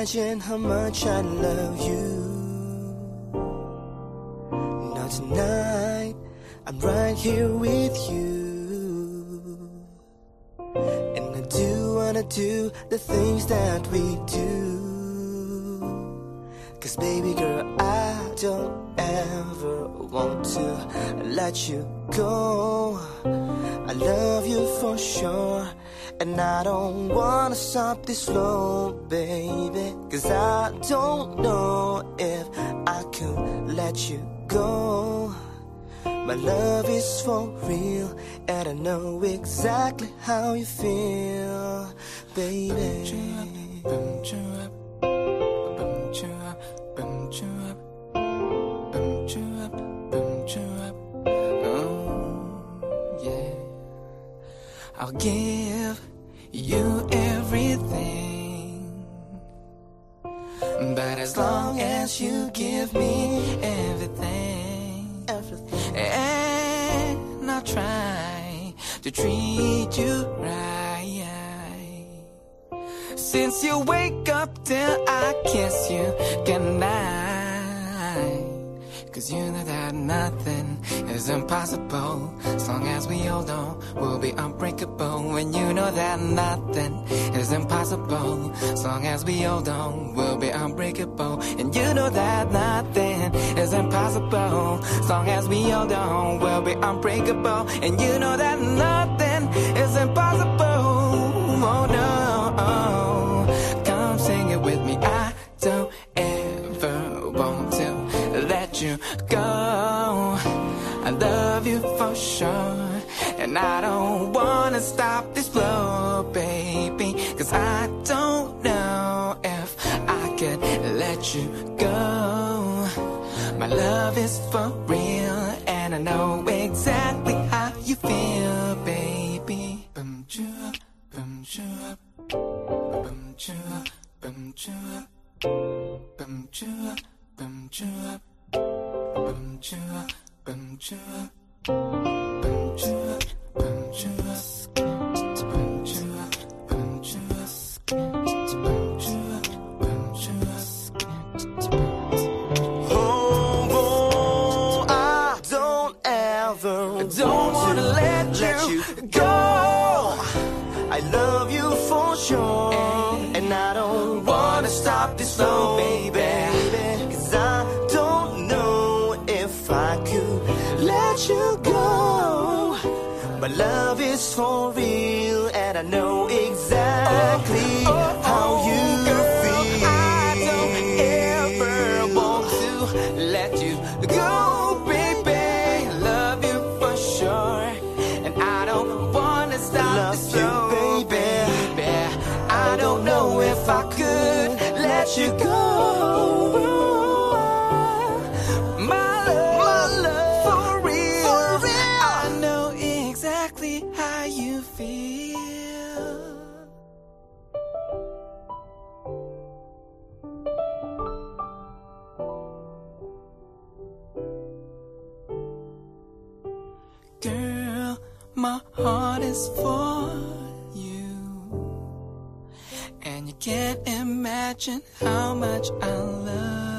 imagine how much I love you. Now tonight, I'm right here with you. And I do wanna do the things that we do. Cause baby girl, I don't ever want to let you go. Love you for sure. And I don't wanna stop this flow, baby. Cause I don't know if I can let you go. My love is for real, and I know exactly how you feel, baby. I'll give you everything. But as long as you give me everything, everything. and I'll try to treat you right. Since you wake up till I kiss you goodnight. Cause you know that nothing is impossible. We hold on, we'll be unbreakable. And you know that nothing is impossible. As long as we hold on, we'll be unbreakable. And you know that nothing is impossible. As long as we hold on, we'll be unbreakable. And you know that nothing is impossible. Oh no. Come sing it with me. I don't ever want to let you go. I love you for sure. And I don't wanna stop this flow, baby. Cause I don't know if I can let you go. My love is for real, and I know exactly how you feel, baby. Bum chua, bum chua, bum chua, bum chua, bum chua, bum chua, bum chua, bum chua, go. I love you for sure, and I don't wanna stop this flow, baby. Cause I don't know if I could let you go. My love is for real, and I know exactly don't know if I could let you go. My love, for real, can't imagine how much I love